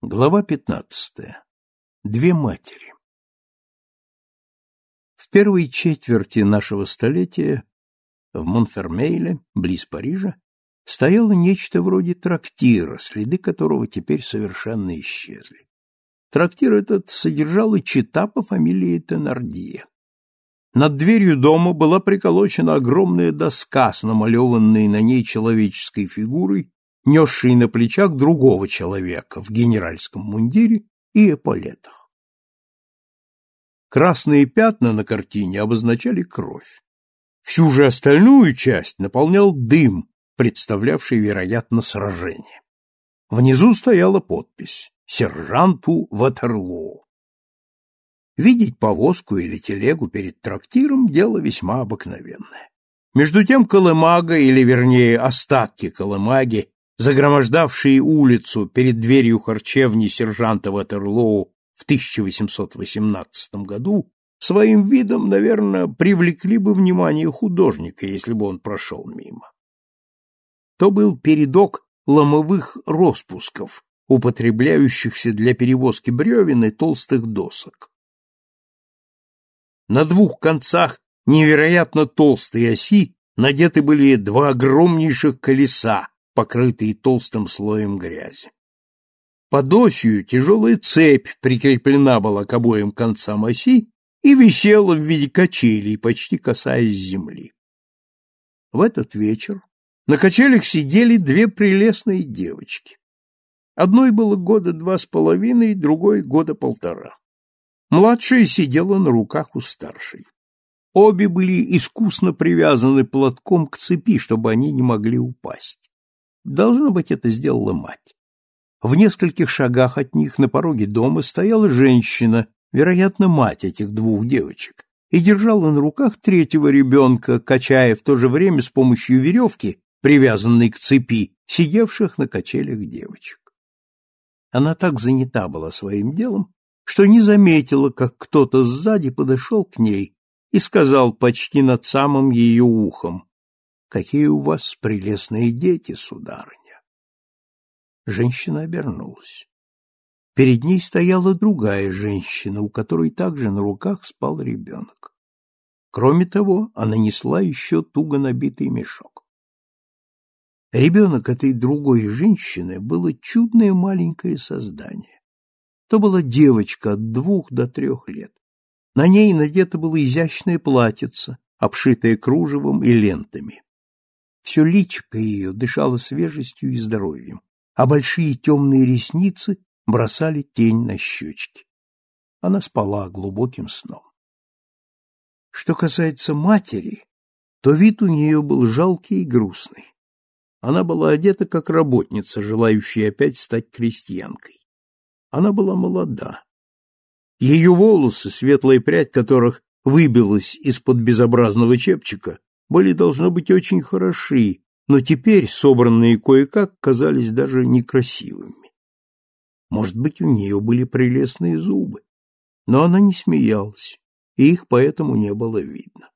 Глава 15. Две матери. В первой четверти нашего столетия в Монфермейле, близ Парижа, стояло нечто вроде трактира, следы которого теперь совершенно исчезли. Трактир этот содержал и чита по фамилии Тенардье. Над дверью дома была приколочена огромная доска с намалеванной на ней человеческой фигурой несший на плечах другого человека в генеральском мундире и эполетах. Красные пятна на картине обозначали кровь. Всю же остальную часть наполнял дым, представлявший, вероятно, сражение. Внизу стояла подпись «Сержанту Ватерлоу». Видеть повозку или телегу перед трактиром – дело весьма обыкновенное. Между тем колымага, или вернее остатки колымаги, загромождавшие улицу перед дверью харчевни сержанта Ватерлоу в 1818 году, своим видом, наверное, привлекли бы внимание художника, если бы он прошел мимо. То был передок ломовых распусков, употребляющихся для перевозки бревен и толстых досок. На двух концах невероятно толстой оси надеты были два огромнейших колеса, покрытые толстым слоем грязи. Под осью тяжелая цепь прикреплена была к обоим концам оси и висела в виде качелей, почти касаясь земли. В этот вечер на качелях сидели две прелестные девочки. Одной было года два с половиной, другой года полтора. Младшая сидела на руках у старшей. Обе были искусно привязаны платком к цепи, чтобы они не могли упасть. Должно быть, это сделала мать. В нескольких шагах от них на пороге дома стояла женщина, вероятно, мать этих двух девочек, и держала на руках третьего ребенка, качая в то же время с помощью веревки, привязанной к цепи, сидевших на качелях девочек. Она так занята была своим делом, что не заметила, как кто-то сзади подошел к ней и сказал почти над самым ее ухом, Какие у вас прелестные дети, сударыня. Женщина обернулась. Перед ней стояла другая женщина, у которой также на руках спал ребенок. Кроме того, она несла еще туго набитый мешок. Ребенок этой другой женщины было чудное маленькое создание. То была девочка от двух до трех лет. На ней надето было изящное платьице, обшитое кружевом и лентами. Все личико ее дышало свежестью и здоровьем, а большие темные ресницы бросали тень на щечки. Она спала глубоким сном. Что касается матери, то вид у нее был жалкий и грустный. Она была одета как работница, желающая опять стать крестьянкой. Она была молода. Ее волосы, светлая прядь которых выбилась из-под безобразного чепчика, были, должно быть, очень хороши, но теперь, собранные кое-как, казались даже некрасивыми. Может быть, у нее были прелестные зубы, но она не смеялась, и их поэтому не было видно.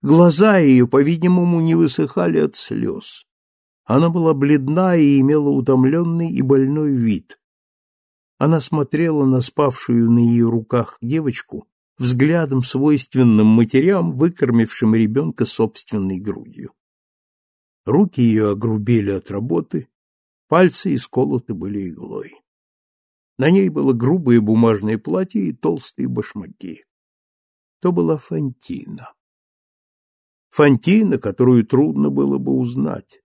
Глаза ее, по-видимому, не высыхали от слез. Она была бледна и имела утомленный и больной вид. Она смотрела на спавшую на ее руках девочку взглядом, свойственным матерям, выкормившим ребенка собственной грудью. Руки ее огрубели от работы, пальцы исколоты были иглой. На ней было грубое бумажное платье и толстые башмаки. То была Фантина. Фантина, которую трудно было бы узнать.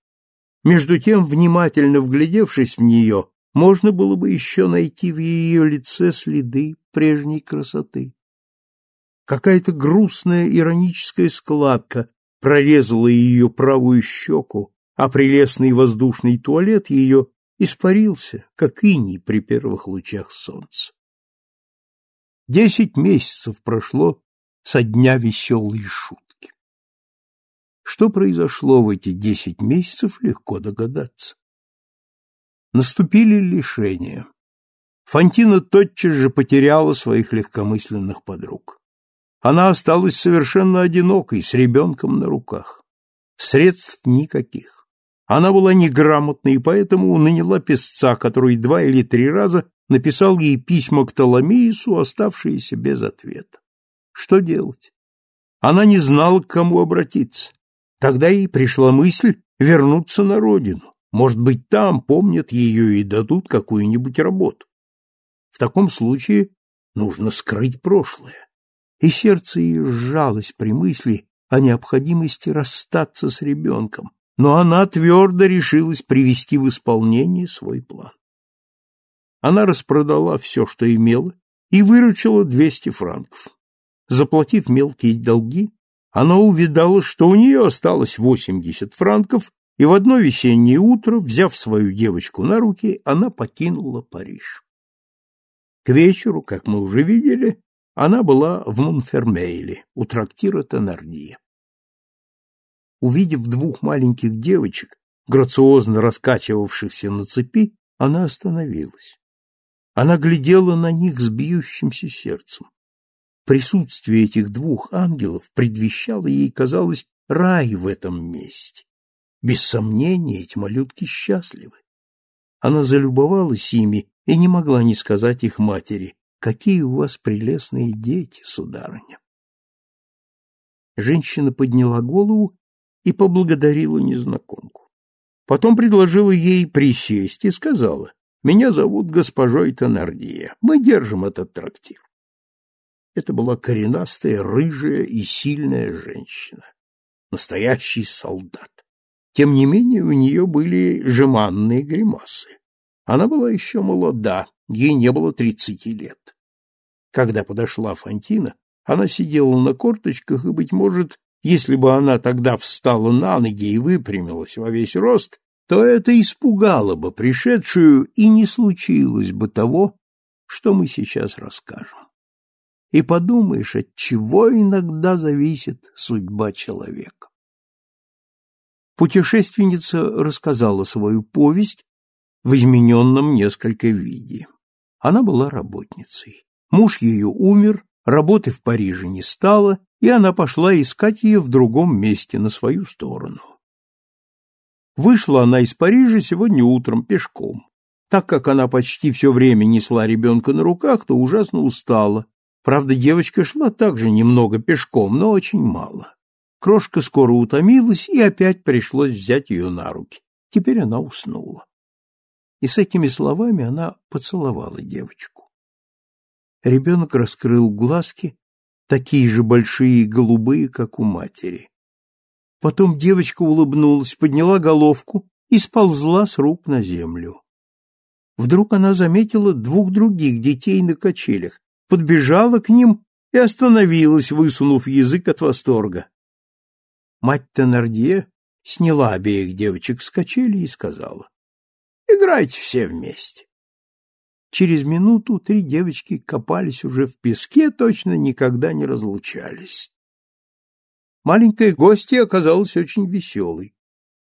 Между тем, внимательно вглядевшись в нее, можно было бы еще найти в ее лице следы прежней красоты. Какая-то грустная ироническая складка прорезала ее правую щеку, а прелестный воздушный туалет ее испарился, как иней при первых лучах солнца. Десять месяцев прошло со дня веселой шутки. Что произошло в эти десять месяцев, легко догадаться. Наступили лишения. Фантина тотчас же потеряла своих легкомысленных подруг она осталась совершенно одинокой, с ребенком на руках. Средств никаких. Она была неграмотна и поэтому наняла песца, который два или три раза написал ей письма к Толомеису, оставшиеся без ответа. Что делать? Она не знала, к кому обратиться. Тогда ей пришла мысль вернуться на родину. Может быть, там помнят ее и дадут какую-нибудь работу. В таком случае нужно скрыть прошлое. И сердце ее сжалось при мысли о необходимости расстаться с ребенком, но она твердо решилась привести в исполнение свой план. Она распродала все, что имела, и выручила 200 франков. Заплатив мелкие долги, она увидала, что у нее осталось 80 франков, и в одно весеннее утро, взяв свою девочку на руки, она покинула Париж. К вечеру, как мы уже видели, она была в Монфермейле, у трактира Теннердье. Увидев двух маленьких девочек, грациозно раскачивавшихся на цепи, она остановилась. Она глядела на них с бьющимся сердцем. Присутствие этих двух ангелов предвещало ей, казалось, рай в этом месте. Без сомнения, эти малютки счастливы. Она залюбовалась ими и не могла не сказать их матери, какие у вас прелестные дети, сударыня. Женщина подняла голову и поблагодарила незнакомку. Потом предложила ей присесть и сказала, «Меня зовут госпожой Тонардия. Мы держим этот трактир». Это была коренастая, рыжая и сильная женщина. Настоящий солдат. Тем не менее, у нее были жеманные гримасы. Она была еще молода, ей не было тридцати лет. Когда подошла Фантина, она сидела на корточках, и, быть может, если бы она тогда встала на ноги и выпрямилась во весь рост, то это испугало бы пришедшую, и не случилось бы того, что мы сейчас расскажем. И подумаешь, от чего иногда зависит судьба человека. Путешественница рассказала свою повесть в измененном несколько виде. Она была работницей. Муж ее умер, работы в Париже не стало, и она пошла искать ее в другом месте, на свою сторону. Вышла она из Парижа сегодня утром пешком. Так как она почти все время несла ребенка на руках, то ужасно устала. Правда, девочка шла также немного пешком, но очень мало. Крошка скоро утомилась, и опять пришлось взять ее на руки. Теперь она уснула. И с этими словами она поцеловала девочку. Ребенок раскрыл глазки такие же большие и голубые, как у матери. Потом девочка улыбнулась, подняла головку и сползла с рук на землю. Вдруг она заметила двух других детей на качелях, подбежала к ним и остановилась, высунув язык от восторга. Мать Теннердье сняла обеих девочек с качелей и сказала, «Играйте все вместе». Через минуту три девочки копались уже в песке, точно никогда не разлучались. Маленькая гостья оказалась очень веселой.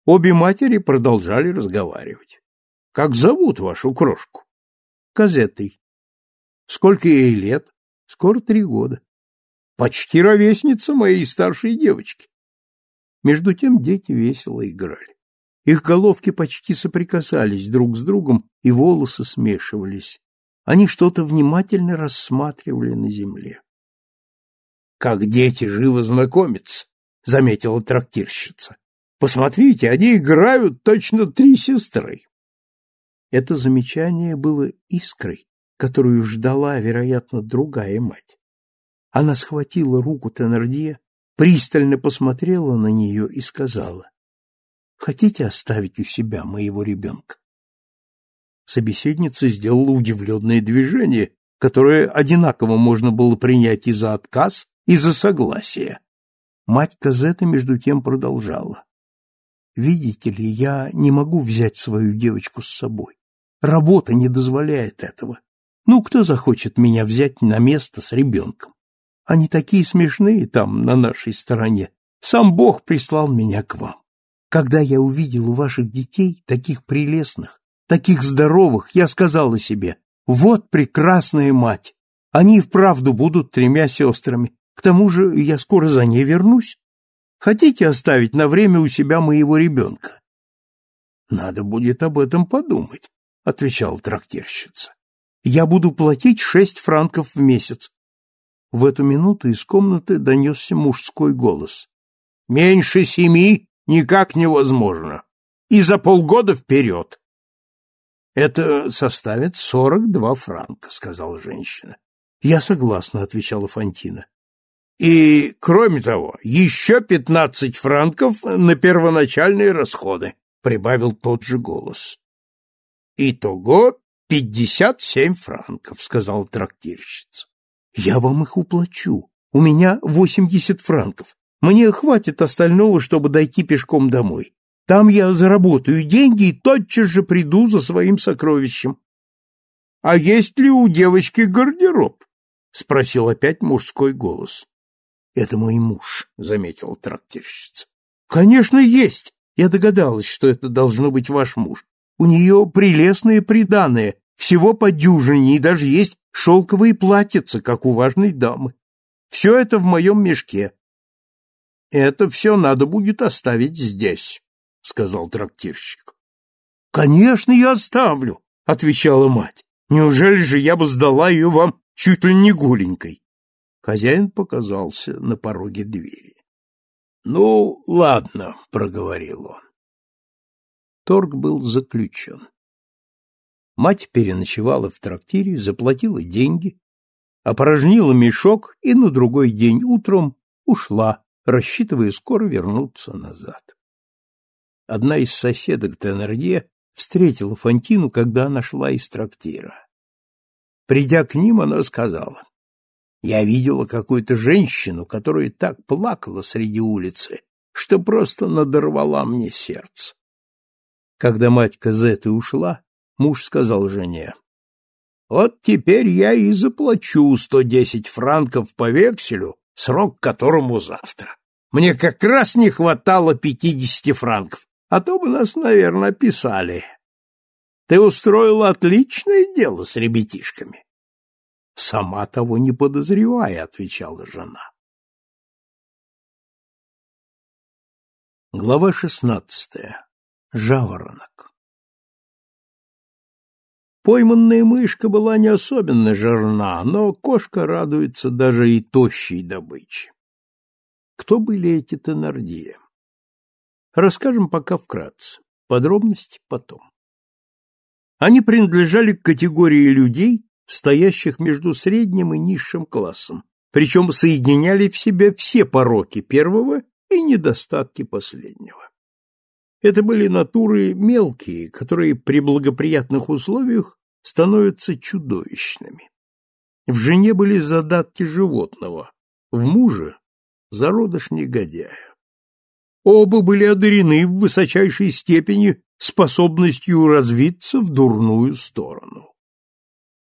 Обе матери продолжали разговаривать. — Как зовут вашу крошку? — Казетой. — Сколько ей лет? — Скоро три года. — Почти ровесница моей старшей девочки. Между тем дети весело играли. Их головки почти соприкасались друг с другом, и волосы смешивались. Они что-то внимательно рассматривали на земле. «Как дети живо знакомятся!» — заметила трактирщица. «Посмотрите, они играют точно три сестры!» Это замечание было искрой, которую ждала, вероятно, другая мать. Она схватила руку Теннердье, пристально посмотрела на нее и сказала, Хотите оставить у себя моего ребенка? Собеседница сделала удивленное движение, которое одинаково можно было принять и за отказ, и за согласие. Мать Казета между тем продолжала. «Видите ли, я не могу взять свою девочку с собой. Работа не дозволяет этого. Ну, кто захочет меня взять на место с ребенком? Они такие смешные там, на нашей стороне. Сам Бог прислал меня к вам. Когда я увидел у ваших детей, таких прелестных, таких здоровых, я сказала себе, вот прекрасная мать, они и вправду будут тремя сестрами. К тому же я скоро за ней вернусь. Хотите оставить на время у себя моего ребенка? — Надо будет об этом подумать, — отвечала трактирщица. Я буду платить шесть франков в месяц. В эту минуту из комнаты донесся мужской голос. «Меньше семи никак невозможно. И за полгода вперед!» «Это составит сорок два франка», — сказала женщина. «Я согласна», — отвечала Фантина. «И, кроме того, еще пятнадцать франков на первоначальные расходы», — прибавил тот же голос. «Итого пятьдесят семь франков», — сказала трактирщица. Я вам их уплачу. У меня восемьдесят франков. Мне хватит остального, чтобы дойти пешком домой. Там я заработаю деньги и тотчас же приду за своим сокровищем. — А есть ли у девочки гардероб? — спросил опять мужской голос. — Это мой муж, — заметила трактирщица. — Конечно, есть. Я догадалась, что это должно быть ваш муж. У нее прелестные приданые, всего по дюжине, и даже есть шелковые платьица, как у важной дамы. Все это в моем мешке. — Это все надо будет оставить здесь, — сказал трактирщик. — Конечно, я оставлю, — отвечала мать. — Неужели же я бы сдала ее вам чуть ли не голенькой? Хозяин показался на пороге двери. — Ну, ладно, — проговорил он. Торг был заключен. Мать переночевала в трактире, заплатила деньги, опорожнила мешок и на другой день утром ушла, рассчитывая скоро вернуться назад. Одна из соседок Теннердье встретила Фантину, когда она шла из трактира. Придя к ним, она сказала, «Я видела какую-то женщину, которая так плакала среди улицы, что просто надорвала мне сердце». Когда мать Казеты ушла, Муж сказал жене, «Вот теперь я и заплачу сто десять франков по векселю, срок которому завтра. Мне как раз не хватало пятидесяти франков, а то бы нас, наверное, писали. Ты устроила отличное дело с ребятишками». «Сама того не подозревая», — отвечала жена. Глава шестнадцатая. Жаворонок. Пойманная мышка была не особенно жирна, но кошка радуется даже и тощей добыче. Кто были эти Теннердье? Расскажем пока вкратце, подробности потом. Они принадлежали к категории людей, стоящих между средним и низшим классом, причем соединяли в себе все пороки первого и недостатки последнего. Это были натуры мелкие, которые при благоприятных условиях становятся чудовищными. В жене были задатки животного, в муже — зародыш негодяя. Оба были одарены в высочайшей степени способностью развиться в дурную сторону.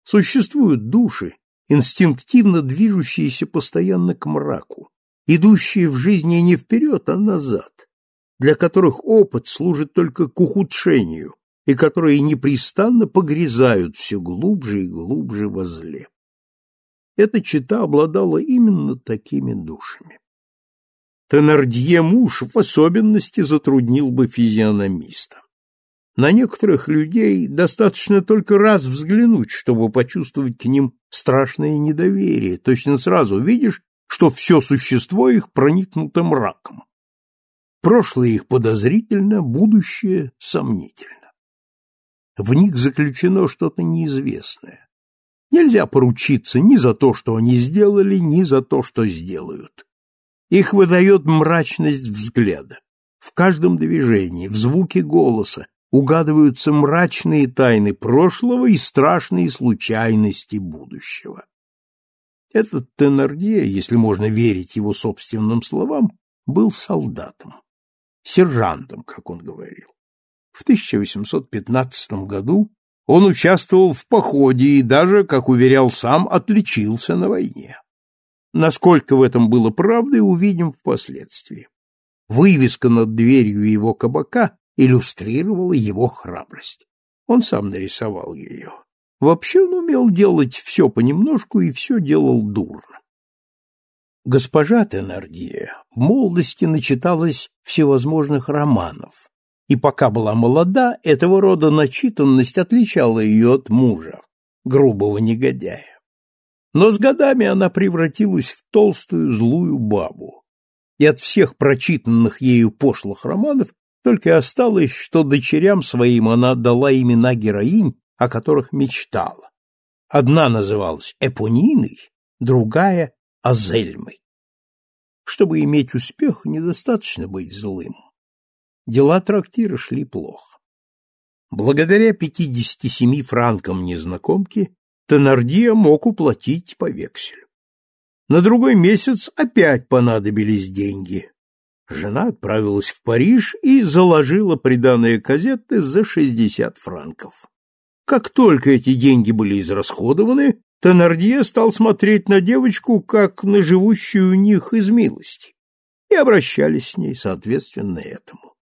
Существуют души, инстинктивно движущиеся постоянно к мраку, идущие в жизни не вперед, а назад, для которых опыт служит только к ухудшению, и которые непрестанно погрязают все глубже и глубже во зле. Эта чита обладала именно такими душами. Тенардье муж в особенности затруднил бы физиономиста. На некоторых людей достаточно только раз взглянуть, чтобы почувствовать к ним страшное недоверие. Точно сразу видишь, что все существо их проникнуто мраком. Прошлое их подозрительно, будущее сомнительно в них заключено что-то неизвестное. Нельзя поручиться ни за то, что они сделали, ни за то, что сделают. Их выдает мрачность взгляда. В каждом движении, в звуке голоса угадываются мрачные тайны прошлого и страшные случайности будущего. Этот Теннердье, если можно верить его собственным словам, был солдатом, сержантом, как он говорил. В 1815 году он участвовал в походе и даже, как уверял сам, отличился на войне. Насколько в этом было правды, увидим впоследствии. Вывеска над дверью его кабака иллюстрировала его храбрость. Он сам нарисовал ее. Вообще он умел делать все понемножку и все делал дурно. Госпожа Тенардия в молодости начиталась всевозможных романов, и пока была молода, этого рода начитанность отличала ее от мужа. грубого негодяя. Но с годами она превратилась в толстую злую бабу, и от всех прочитанных ею пошлых романов только осталось, что дочерям своим она отдала имена героинь, о которых мечтала. Одна называлась Эпониной, другая — Азельмой. Чтобы иметь успех, недостаточно быть злым. Дела трактира шли плохо. Благодаря 57 франкам незнакомки Тенардия мог уплатить по векселю. На другой месяц опять понадобились деньги. Жена отправилась в Париж и заложила приданные газеты за 60 франков. Как только эти деньги были израсходованы, Тенардье стал смотреть на девочку, как на живущую у них из милости, и обращались с ней соответственно этому.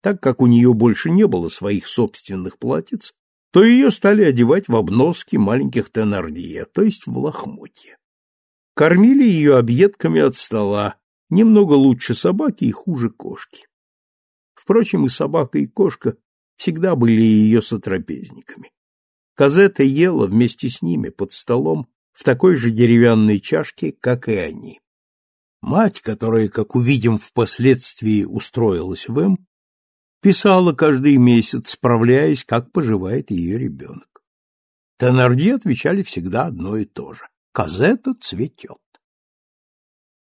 Так как у нее больше не было своих собственных платьиц, то ее стали одевать в обноски маленьких Тенардье, то есть в лохмотья. Кормили ее объедками от стола, немного лучше собаки и хуже кошки. Впрочем, и собака, и кошка всегда были ее сотрапезниками. Казета ела вместе с ними под столом в такой же деревянной чашке, как и они. Мать, которая, как увидим впоследствии, устроилась в М, писала каждый месяц, справляясь, как поживает ее ребенок. Тенарди отвечали всегда одно и то же. Казета цветет.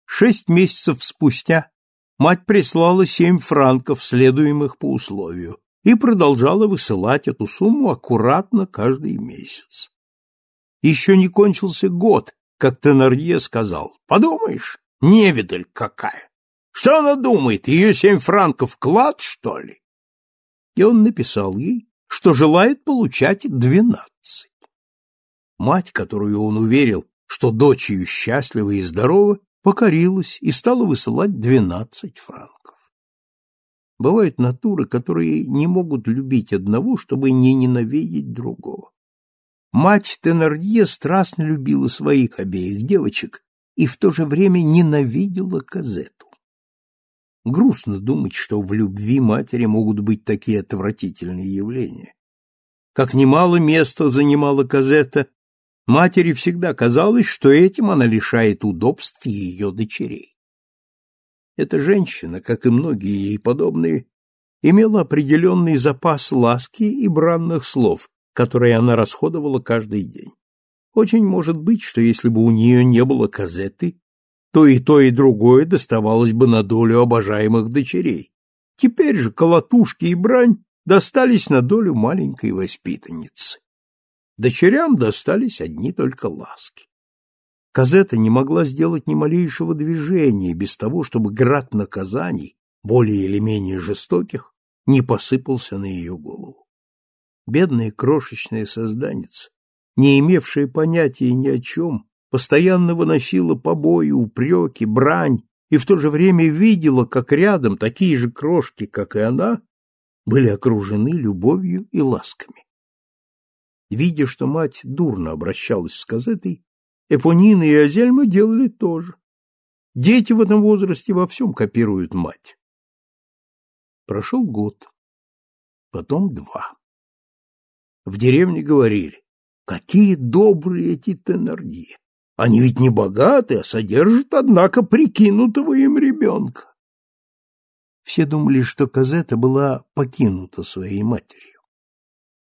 Шесть месяцев спустя мать прислала семь франков, следуемых по условию, и продолжала высылать эту сумму аккуратно каждый месяц. Еще не кончился год, как Тенардье сказал, «Подумаешь, невидаль какая! Что она думает, ее семь франков клад, что ли?» И он написал ей, что желает получать двенадцать. Мать, которую он уверил, что дочь ее счастлива и здорова, покорилась и стала высылать двенадцать франков. Бывают натуры, которые не могут любить одного, чтобы не ненавидеть другого. Мать Тенардье страстно любила своих обеих девочек и в то же время ненавидела Казету. Грустно думать, что в любви матери могут быть такие отвратительные явления. Как немало места занимала Казета Матери всегда казалось, что этим она лишает удобств ее дочерей. Эта женщина, как и многие ей подобные, имела определенный запас ласки и бранных слов, которые она расходовала каждый день. Очень может быть, что если бы у нее не было казеты, то и то, и другое доставалось бы на долю обожаемых дочерей. Теперь же колотушки и брань достались на долю маленькой воспитанницы. Дочерям достались одни только ласки. Казета не могла сделать ни малейшего движения без того, чтобы град наказаний, более или менее жестоких, не посыпался на ее голову. Бедная крошечная созданница, не имевшая понятия ни о чем, постоянно выносила побои, упреки, брань и в то же время видела, как рядом такие же крошки, как и она, были окружены любовью и ласками. Видя, что мать дурно обращалась с Казетой, Эпонина и Азельма делали то же. Дети в этом возрасте во всем копируют мать. Прошел год, потом два. В деревне говорили, какие добрые эти тенарди. Они ведь не богаты, а содержат, однако, прикинутого им ребенка. Все думали, что Казета была покинута своей матерью.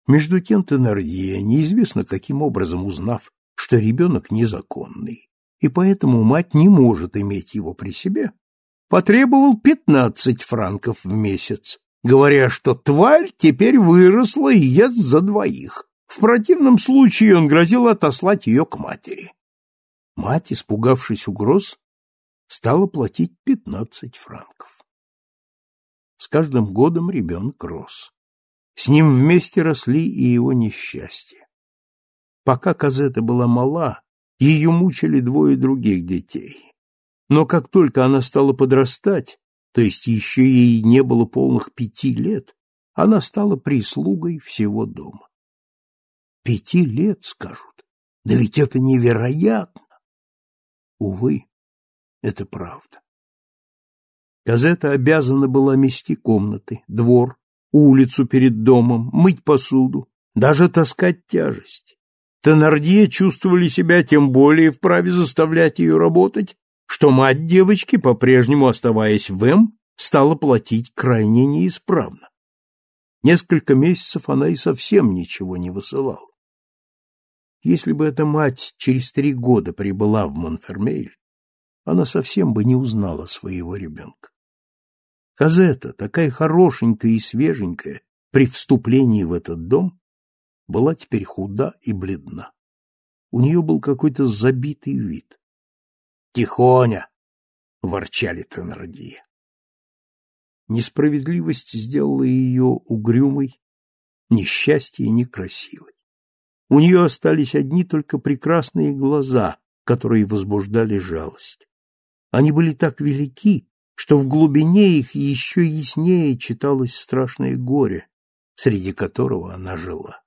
Между тем Теннердье, неизвестно каким образом узнав, что ребенок незаконный, и поэтому мать не может иметь его при себе, потребовал пятнадцать франков в месяц, говоря, что тварь теперь выросла и ест за двоих. В противном случае он грозил отослать ее к матери. Мать, испугавшись угроз, стала платить пятнадцать франков. С каждым годом ребенок рос. С ним вместе росли и его несчастья. Пока Казета была мала, ее мучили двое других детей. Но как только она стала подрастать, то есть еще ей не было полных пяти лет, она стала прислугой всего дома. Пяти лет, скажут, да ведь это невероятно. Увы, это правда. Казета обязана была мести комнаты, двор, улицу перед домом, мыть посуду, даже таскать тяжесть. Тенардье чувствовали себя тем более вправе заставлять ее работать, что мать девочки, по-прежнему оставаясь в М, стала платить крайне неисправно. Несколько месяцев она и совсем ничего не высылала. Если бы эта мать через три года прибыла в Монфермейль, она совсем бы не узнала своего ребенка. Казета, такая хорошенькая и свеженькая, при вступлении в этот дом, была теперь худа и бледна. У нее был какой-то забитый вид. «Тихоня!» — ворчали Тенрадье. Несправедливость сделала ее угрюмой, несчастье некрасивой. У нее остались одни только прекрасные глаза, которые возбуждали жалость. Они были так велики, что в глубине их еще яснее читалось страшное горе, среди которого она жила.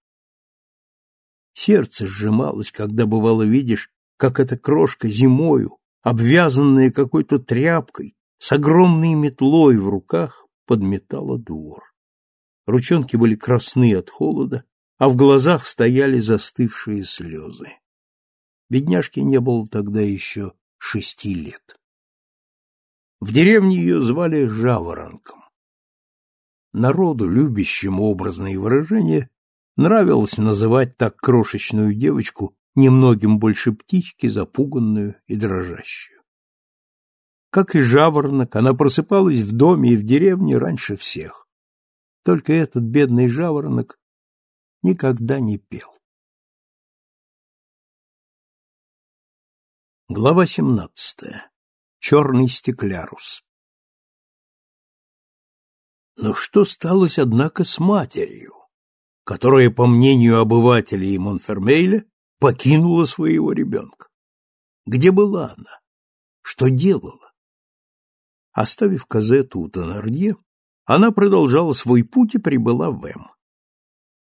Сердце сжималось, когда бывало видишь, как эта крошка зимою, обвязанная какой-то тряпкой, с огромной метлой в руках, подметала двор. Ручонки были красны от холода, а в глазах стояли застывшие слезы. Бедняжке не было тогда еще шести лет. В деревне ее звали Жаворонком. Народу, любящему образные выражения, нравилось называть так крошечную девочку немногим больше птички, запуганную и дрожащую. Как и жаворонок, она просыпалась в доме и в деревне раньше всех. Только этот бедный жаворонок никогда не пел. Глава семнадцатая. Черный стеклярус. Но что сталось, однако, с матерью, которая, по мнению обывателей Монфермейля, покинула своего ребенка? Где была она? Что делала? Оставив Казету у Тонардье, она продолжала свой путь и прибыла в М.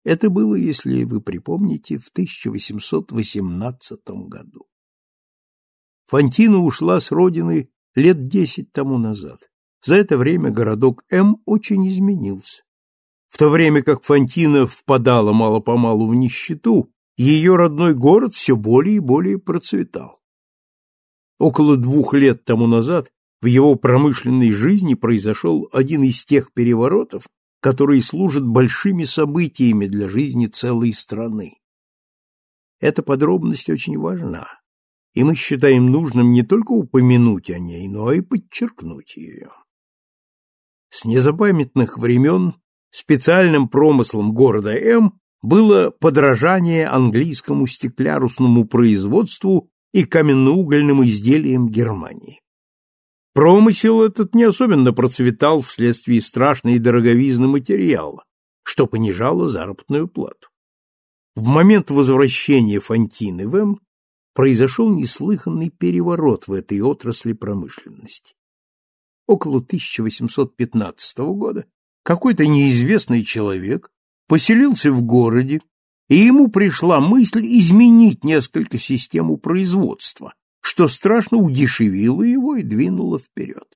Это было, если вы припомните, в 1818 году. Фантина ушла с родины лет десять тому назад. За это время городок М очень изменился. В то время как Фантина впадала мало-помалу в нищету, ее родной город все более и более процветал. Около двух лет тому назад в его промышленной жизни произошел один из тех переворотов, которые служат большими событиями для жизни целой страны. Эта подробность очень важна, и мы считаем нужным не только упомянуть о ней, но и подчеркнуть ее. С незапамятных времен специальным промыслом города М было подражание английскому стеклярусному производству и каменноугольным изделиям Германии. Промысел этот не особенно процветал вследствие страшной дороговизны материала, что понижало заработную плату. В момент возвращения Фонтины в М произошел неслыханный переворот в этой отрасли промышленности. Около 1815 года какой-то неизвестный человек поселился в городе, и ему пришла мысль изменить несколько систему производства, что страшно удешевило его и двинуло вперед.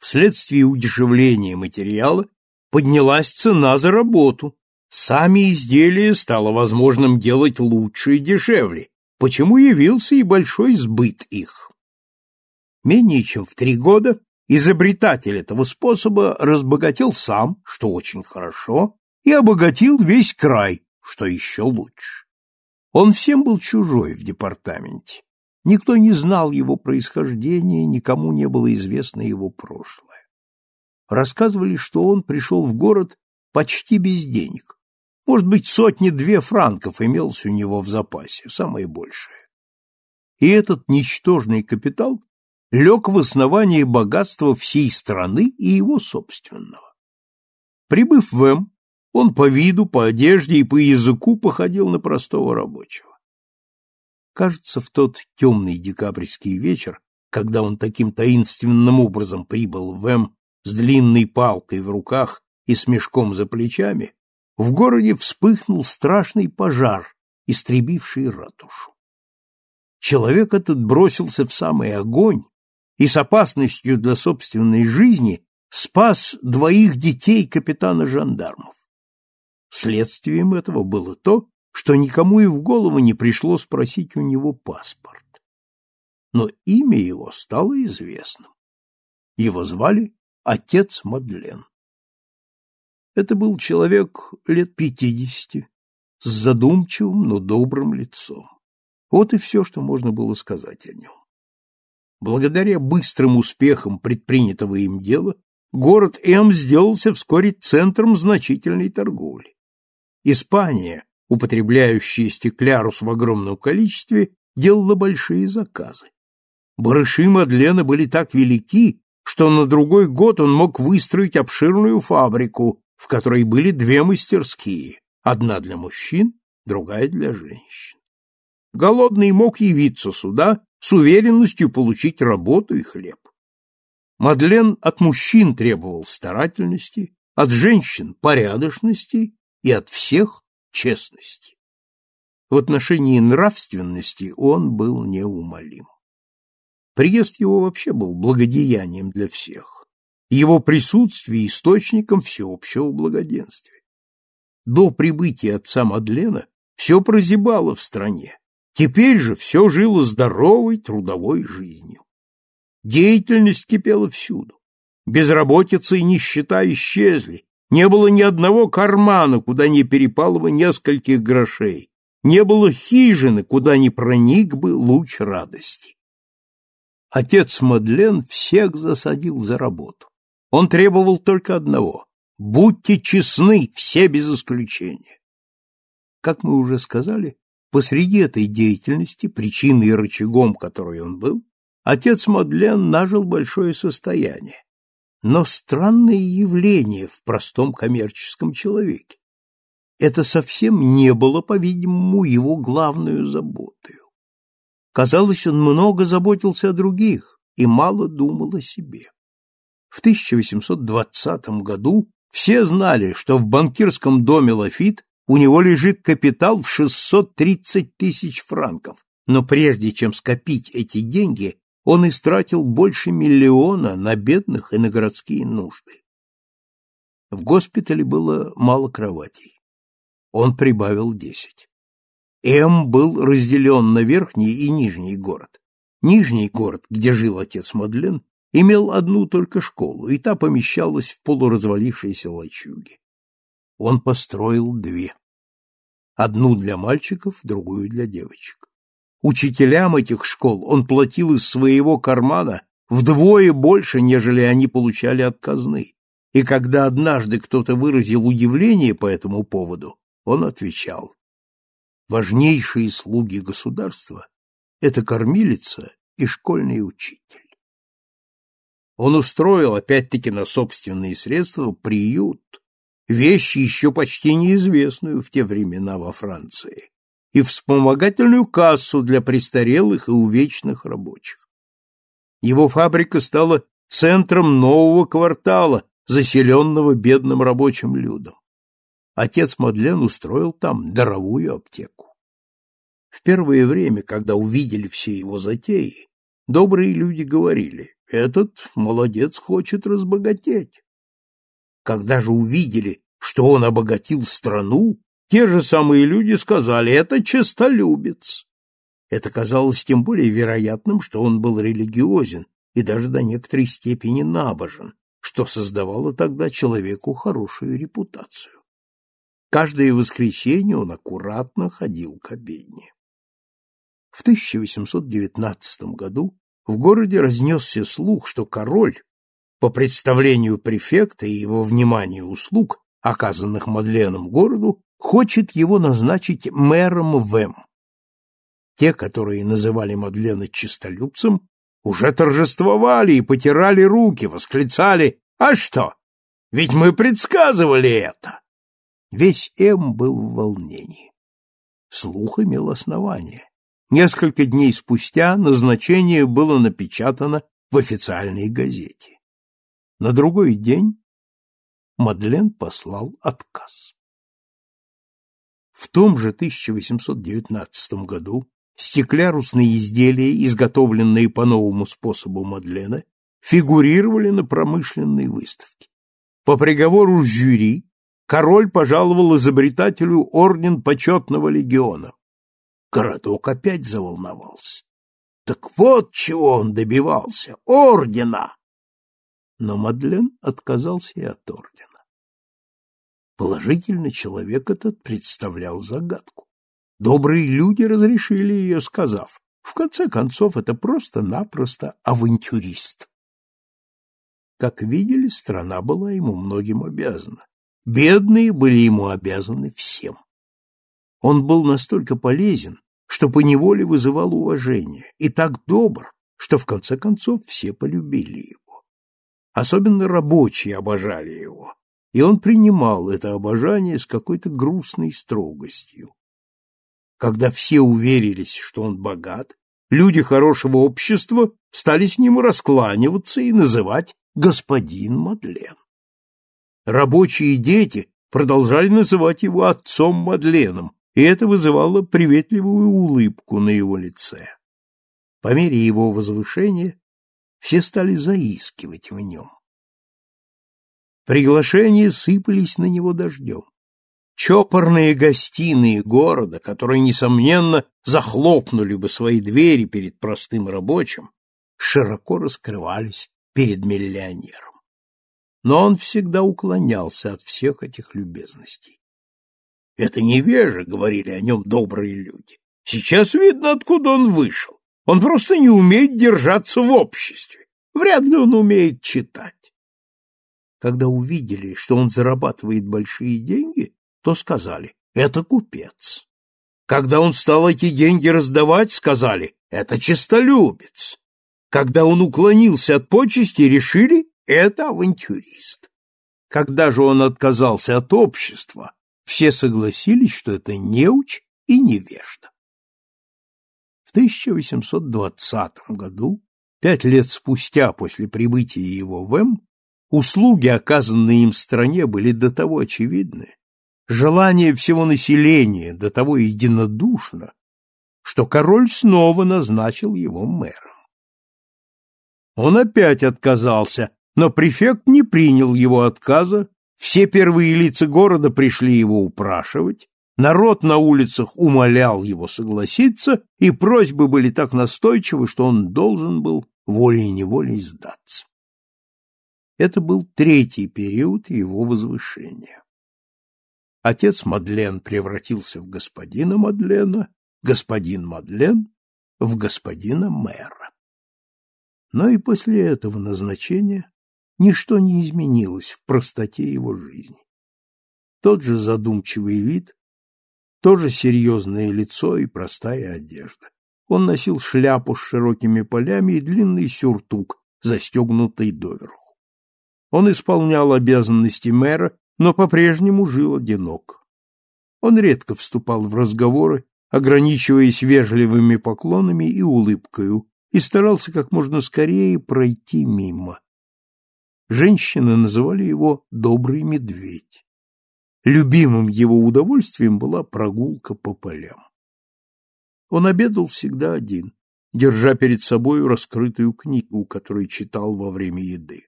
Вследствие удешевления материала поднялась цена за работу. Сами изделия стало возможным делать лучше и дешевле, почему явился и большой сбыт их. Менее чем в три года изобретатель этого способа разбогател сам, что очень хорошо, и обогатил весь край, что еще лучше. Он всем был чужой в департаменте. Никто не знал его происхождения, никому не было известно его прошлое. Рассказывали, что он пришел в город почти без денег, может быть, сотни-две франков имелось у него в запасе, самое большее. И этот ничтожный капитал лег в основание богатства всей страны и его собственного. Прибыв в М, он по виду, по одежде и по языку походил на простого рабочего. Кажется, в тот темный декабрьский вечер, когда он таким таинственным образом прибыл в М с длинной палкой в руках и с мешком за плечами, в городе вспыхнул страшный пожар, истребивший ратушу. Человек этот бросился в самый огонь и с опасностью для собственной жизни спас двоих детей капитана жандармов. Следствием этого было то, что никому и в голову не пришло спросить у него паспорт. Но имя его стало известным. Его звали отец Мадлен. Это был человек лет пятидесяти, с задумчивым, но добрым лицом. Вот и все, что можно было сказать о нем. Благодаря быстрым успехам предпринятого им дела, город М сделался вскоре центром значительной торговли. Испания, употребляющая стеклярус в огромном количестве, делала большие заказы. Барыши Мадлена были так велики, что на другой год он мог выстроить обширную фабрику, в которой были две мастерские, одна для мужчин, другая для женщин. Голодный мог явиться сюда с уверенностью получить работу и хлеб. Мадлен от мужчин требовал старательности, от женщин порядочности и от всех честности. В отношении нравственности он был неумолим. Приезд его вообще был благодеянием для всех. Его присутствие источником всеобщего благоденствия. До прибытия отца Мадлена все прозябало в стране. Теперь же все жило здоровой трудовой жизнью. Деятельность кипела всюду. Безработица и нищета исчезли. Не было ни одного кармана, куда не перепало бы нескольких грошей. Не было хижины, куда не проник бы луч радости. Отец Мадлен всех засадил за работу. Он требовал только одного — будьте честны, все без исключения. Как мы уже сказали, Посреди этой деятельности, причиной и рычагом которой он был, отец Мадлен нажил большое состояние. Но странное явление в простом коммерческом человеке. Это совсем не было, по-видимому, его главной заботой. Казалось, он много заботился о других и мало думал о себе. В 1820 году все знали, что в банкирском доме Лафит у него лежит капитал в 630 тысяч франков, но прежде чем скопить эти деньги, он истратил больше миллиона на бедных и на городские нужды. В госпитале было мало кроватей. Он прибавил десять. М был разделен на верхний и нижний город. Нижний город, где жил отец Мадлен, имел одну только школу, и та помещалась в полуразвалившейся лачуге он построил две. Одну для мальчиков, другую для девочек. Учителям этих школ он платил из своего кармана вдвое больше, нежели они получали от казны. И когда однажды кто-то выразил удивление по этому поводу, он отвечал, «Важнейшие слуги государства — это кормилица и школьный учитель». Он устроил, опять-таки на собственные средства, приют, вещь еще почти неизвестную в те времена во Франции, и вспомогательную кассу для престарелых и увечных рабочих. Его фабрика стала центром нового квартала, заселенного бедным рабочим людом. Отец Мадлен устроил там даровую аптеку. В первое время, когда увидели все его затеи, добрые люди говорили, этот молодец хочет разбогатеть. Когда же увидели, что он обогатил страну, те же самые люди сказали «это честолюбец». Это казалось тем более вероятным, что он был религиозен и даже до некоторой степени набожен, что создавало тогда человеку хорошую репутацию. Каждое воскресенье он аккуратно ходил к обедне. В 1819 году в городе разнесся слух, что король, по представлению префекта и его вниманию услуг, оказанных Мадленом городу, хочет его назначить мэром Вэм. Те, которые называли Мадлена чистолюбцем, уже торжествовали и потирали руки, восклицали «А что? Ведь мы предсказывали это!» Весь М был в волнении. Слух имел основание. Несколько дней спустя назначение было напечатано в официальной газете. На другой день Мадлен послал отказ. В том же 1819 году стеклярусные изделия, изготовленные по новому способу Мадлена, фигурировали на промышленной выставке. По приговору жюри король пожаловал изобретателю орден почетного легиона. Городок опять заволновался. Так вот чего он добивался — ордена! Но Мадлен отказался и от ордена. Положительно, человек этот представлял загадку. Добрые люди разрешили ее, сказав, в конце концов, это просто-напросто авантюрист. Как видели, страна была ему многим обязана. Бедные были ему обязаны всем. Он был настолько полезен, что поневоле вызывал уважение, и так добр, что в конце концов все полюбили его. Особенно рабочие обожали его, и он принимал это обожание с какой-то грустной строгостью. Когда все уверились, что он богат, люди хорошего общества стали с ним раскланиваться и называть господин Мадлен. Рабочие дети продолжали называть его отцом Мадленом, и это вызывало приветливую улыбку на его лице. По мере его возвышения все стали заискивать в нем. Приглашения сыпались на него дождем. Чопорные гостиные города, которые, несомненно, захлопнули бы свои двери перед простым рабочим, широко раскрывались перед миллионером. Но он всегда уклонялся от всех этих любезностей. Это невеже, говорили о нем добрые люди. Сейчас видно, откуда он вышел. Он просто не умеет держаться в обществе. Вряд ли он умеет читать. Когда увидели, что он зарабатывает большие деньги, то сказали «это купец». Когда он стал эти деньги раздавать, сказали «это честолюбец». Когда он уклонился от почести, решили «это авантюрист». Когда же он отказался от общества, все согласились, что это неуч и невежда. В 1820 году, пять лет спустя после прибытия его в М, услуги, оказанные им стране, были до того очевидны, желание всего населения до того единодушно, что король снова назначил его мэром. Он опять отказался, но префект не принял его отказа все первые лица города пришли его упрашивать, народ на улицах умолял его согласиться, и просьбы были так настойчивы, что он должен был волей-неволей сдаться. Это был третий период его возвышения. Отец Мадлен превратился в господина Мадлена, господин Мадлен — в господина мэра. Но и после этого назначения ничто не изменилось в простоте его жизни. Тот же задумчивый вид, то же серьезное лицо и простая одежда. Он носил шляпу с широкими полями и длинный сюртук, застегнутый доверху. Он исполнял обязанности мэра, но по-прежнему жил одинок. Он редко вступал в разговоры, ограничиваясь вежливыми поклонами и улыбкою, и старался как можно скорее пройти мимо. Женщины называли его «добрый медведь». Любимым его удовольствием была прогулка по полям. Он обедал всегда один, держа перед собою раскрытую книгу, которую читал во время еды.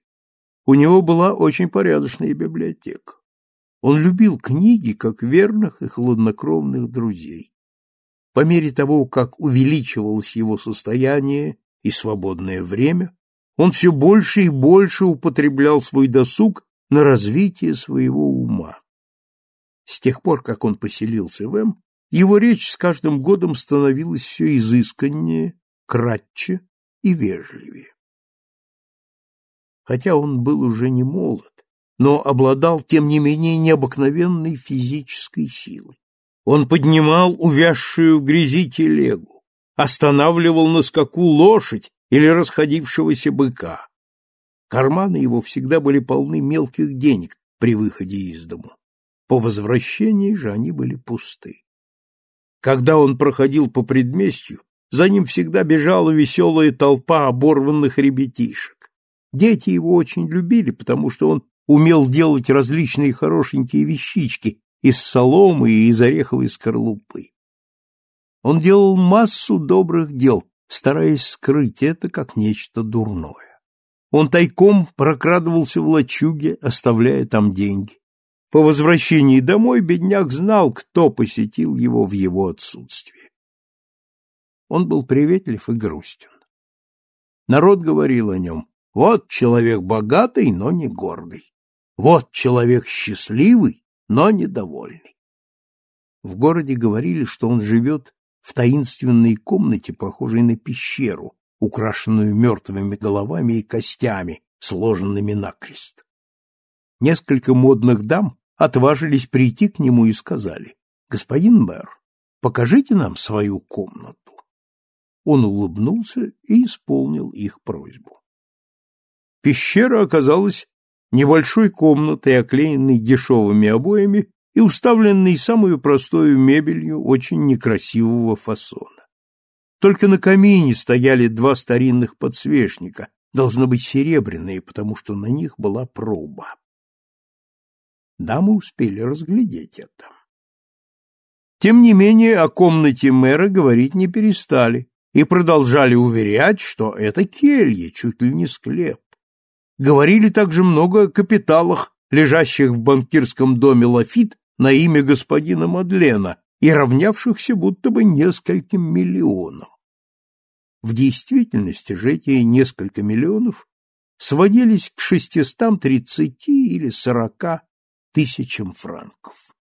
У него была очень порядочная библиотека. Он любил книги как верных и хладнокровных друзей. По мере того, как увеличивалось его состояние и свободное время, он все больше и больше употреблял свой досуг на развитие своего ума. С тех пор, как он поселился в М, его речь с каждым годом становилась все изысканнее, кратче и вежливее. Хотя он был уже не молод, но обладал, тем не менее, необыкновенной физической силой. Он поднимал увязшую в грязи телегу, останавливал на скаку лошадь или расходившегося быка. Карманы его всегда были полны мелких денег при выходе из дому. По возвращении же они были пусты. Когда он проходил по предместью, за ним всегда бежала веселая толпа оборванных ребятишек. Дети его очень любили, потому что он умел делать различные хорошенькие вещички из соломы и из ореховой скорлупы. Он делал массу добрых дел, стараясь скрыть это как нечто дурное. Он тайком прокрадывался в лачуге, оставляя там деньги. По возвращении домой бедняк знал, кто посетил его в его отсутствие. Он был приветлив и грустен. Народ говорил о нем, вот человек богатый, но не гордый. Вот человек счастливый, но недовольный. В городе говорили, что он живет в таинственной комнате, похожей на пещеру, украшенную мертвыми головами и костями, сложенными накрест. Несколько модных дам отважились прийти к нему и сказали, «Господин мэр, покажите нам свою комнату». Он улыбнулся и исполнил их просьбу. Пещера оказалась небольшой комнатой, оклеенной дешевыми обоями и уставленной самую простую мебелью очень некрасивого фасона. Только на камине стояли два старинных подсвечника, должно быть серебряные, потому что на них была проба дамы успели разглядеть это. Тем не менее, о комнате мэра говорить не перестали и продолжали уверять, что это келья, чуть ли не склеп. Говорили также много о капиталах, лежащих в банкирском доме Лафит на имя господина Мадлена и равнявшихся будто бы нескольким миллионам. В действительности же эти несколько миллионов сводились к 630 или 40 тысячам франков.